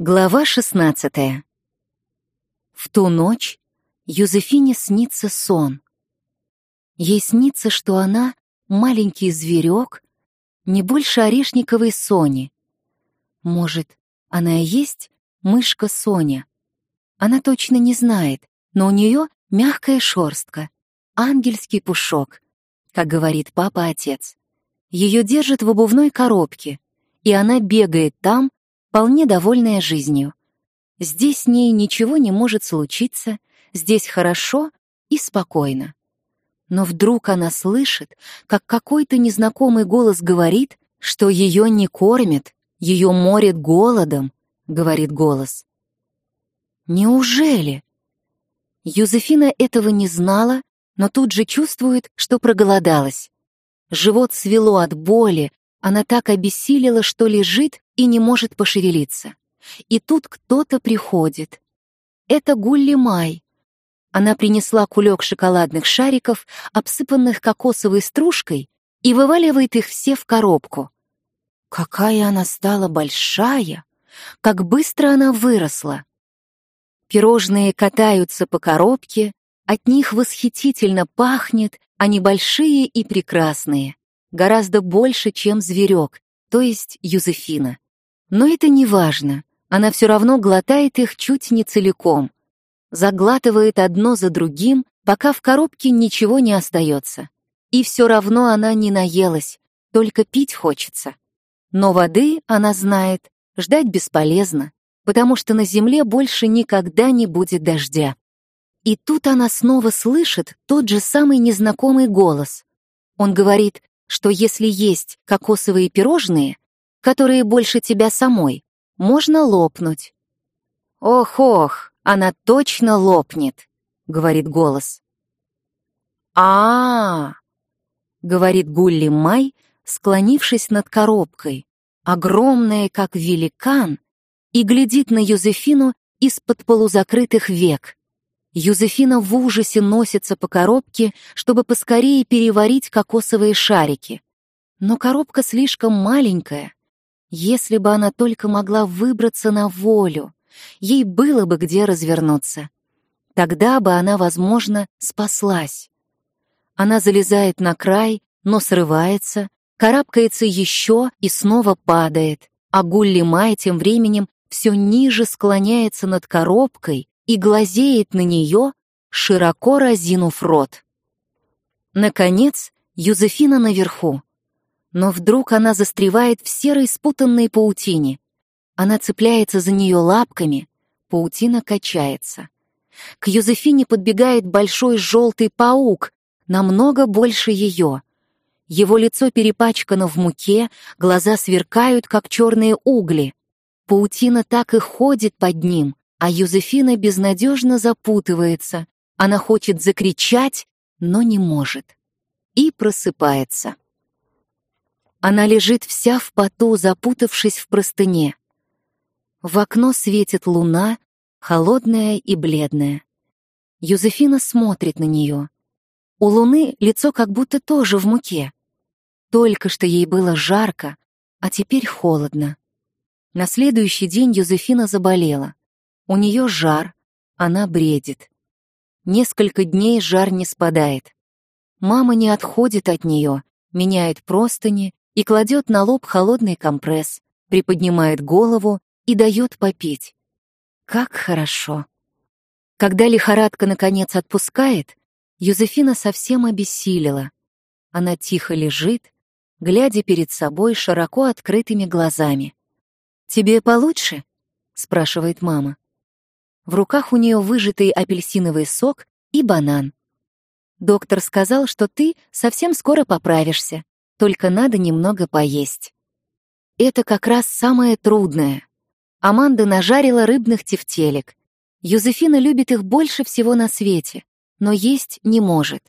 Глава 16 В ту ночь Юзефине снится сон. Ей снится, что она — маленький зверек, не больше орешниковой Сони. Может, она и есть мышка Соня? Она точно не знает, но у нее мягкая шерстка, ангельский пушок, как говорит папа-отец. Ее держат в обувной коробке, и она бегает там, вполне довольная жизнью. Здесь с ней ничего не может случиться, здесь хорошо и спокойно. Но вдруг она слышит, как какой-то незнакомый голос говорит, что ее не кормят, ее морят голодом, говорит голос. Неужели? Юзефина этого не знала, но тут же чувствует, что проголодалась. Живот свело от боли, она так обессилила, что лежит и не может пошевелиться. И тут кто-то приходит. Это Гулли Май. Она принесла кулек шоколадных шариков, обсыпанных кокосовой стружкой, и вываливает их все в коробку. Какая она стала большая! Как быстро она выросла! Пирожные катаются по коробке, от них восхитительно пахнет, они большие и прекрасные гораздо больше, чем зверек, то есть Юзефина. Но это не важно, она все равно глотает их чуть не целиком. Заглатывает одно за другим, пока в коробке ничего не остается. И все равно она не наелась, только пить хочется. Но воды, она знает, ждать бесполезно, потому что на земле больше никогда не будет дождя. И тут она снова слышит тот же самый незнакомый голос. Он говорит что если есть кокосовые пирожные, которые больше тебя самой, можно лопнуть. «Ох-ох, она точно лопнет», — говорит голос. а, -а, -а говорит Гулли Май, склонившись над коробкой, огромная, как великан, и глядит на Юзефину из-под полузакрытых век. Юзефина в ужасе носится по коробке, чтобы поскорее переварить кокосовые шарики. Но коробка слишком маленькая. Если бы она только могла выбраться на волю, ей было бы где развернуться. Тогда бы она, возможно, спаслась. Она залезает на край, но срывается, карабкается еще и снова падает, а Гулли Май тем временем все ниже склоняется над коробкой, и глазеет на нее, широко разинув рот. Наконец, Юзефина наверху. Но вдруг она застревает в серой спутанной паутине. Она цепляется за нее лапками, паутина качается. К Юзефине подбегает большой желтый паук, намного больше ее. Его лицо перепачкано в муке, глаза сверкают, как черные угли. Паутина так и ходит под ним, а Юзефина безнадежно запутывается. Она хочет закричать, но не может. И просыпается. Она лежит вся в поту, запутавшись в простыне. В окно светит луна, холодная и бледная. Юзефина смотрит на нее. У луны лицо как будто тоже в муке. Только что ей было жарко, а теперь холодно. На следующий день Юзефина заболела. У нее жар, она бредит. Несколько дней жар не спадает. Мама не отходит от нее, меняет простыни и кладет на лоб холодный компресс, приподнимает голову и дает попить. Как хорошо. Когда лихорадка наконец отпускает, Юзефина совсем обессилила. Она тихо лежит, глядя перед собой широко открытыми глазами. «Тебе получше?» — спрашивает мама. В руках у нее выжатый апельсиновый сок и банан. Доктор сказал, что ты совсем скоро поправишься, только надо немного поесть. Это как раз самое трудное. Аманда нажарила рыбных тефтелек. Юзефина любит их больше всего на свете, но есть не может.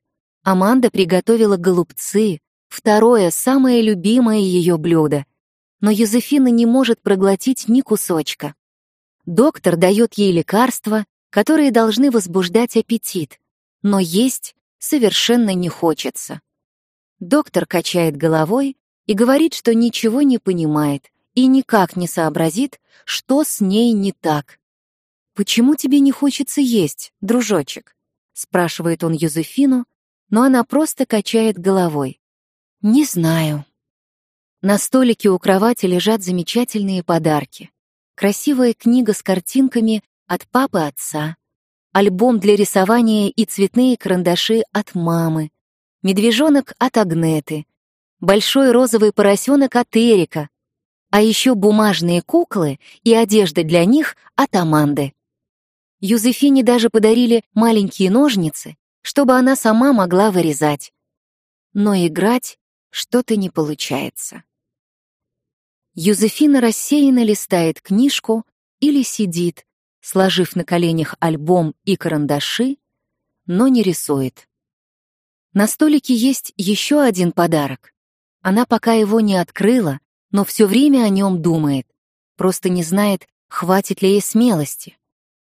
Аманда приготовила голубцы, второе, самое любимое ее блюдо. Но Юзефина не может проглотить ни кусочка. Доктор дает ей лекарства, которые должны возбуждать аппетит, но есть совершенно не хочется. Доктор качает головой и говорит, что ничего не понимает и никак не сообразит, что с ней не так. «Почему тебе не хочется есть, дружочек?» — спрашивает он Юзефину, но она просто качает головой. «Не знаю». На столике у кровати лежат замечательные подарки. Красивая книга с картинками от папы отца, альбом для рисования и цветные карандаши от мамы, медвежонок от Агнеты, большой розовый поросенок от Эрика, а еще бумажные куклы и одежда для них от Аманды. Юзефине даже подарили маленькие ножницы, чтобы она сама могла вырезать. Но играть что-то не получается. Юзефина рассеянно листает книжку или сидит, сложив на коленях альбом и карандаши, но не рисует. На столике есть еще один подарок. Она пока его не открыла, но все время о нем думает, просто не знает, хватит ли ей смелости.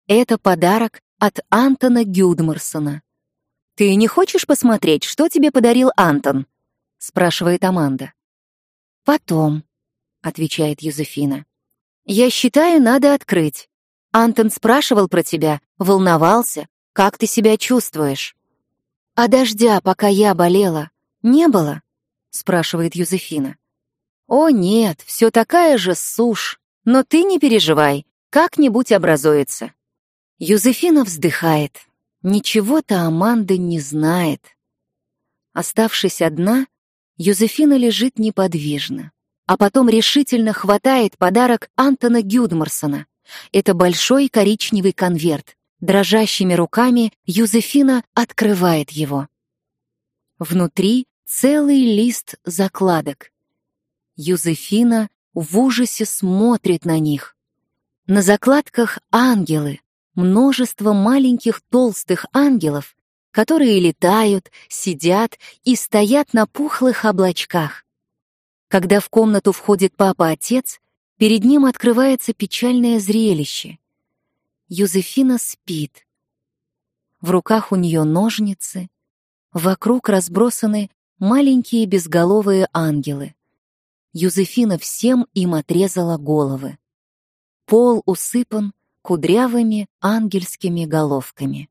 Это подарок от Антона Гюдмарсона. «Ты не хочешь посмотреть, что тебе подарил Антон?» — спрашивает Аманда. «Потом», — отвечает Юзефина. «Я считаю, надо открыть. Антон спрашивал про тебя, волновался, как ты себя чувствуешь». «А дождя, пока я болела, не было?» — спрашивает Юзефина. «О нет, все такая же сушь, но ты не переживай, как-нибудь образуется». Юзефина вздыхает. Ничего-то Аманда не знает. Оставшись одна, Юзефина лежит неподвижно, а потом решительно хватает подарок Антона Гюдмарсона. Это большой коричневый конверт. Дрожащими руками Юзефина открывает его. Внутри целый лист закладок. Юзефина в ужасе смотрит на них. На закладках ангелы, множество маленьких толстых ангелов, которые летают, сидят и стоят на пухлых облачках. Когда в комнату входит папа-отец, перед ним открывается печальное зрелище. Юзефина спит. В руках у нее ножницы, вокруг разбросаны маленькие безголовые ангелы. Юзефина всем им отрезала головы. Пол усыпан кудрявыми ангельскими головками.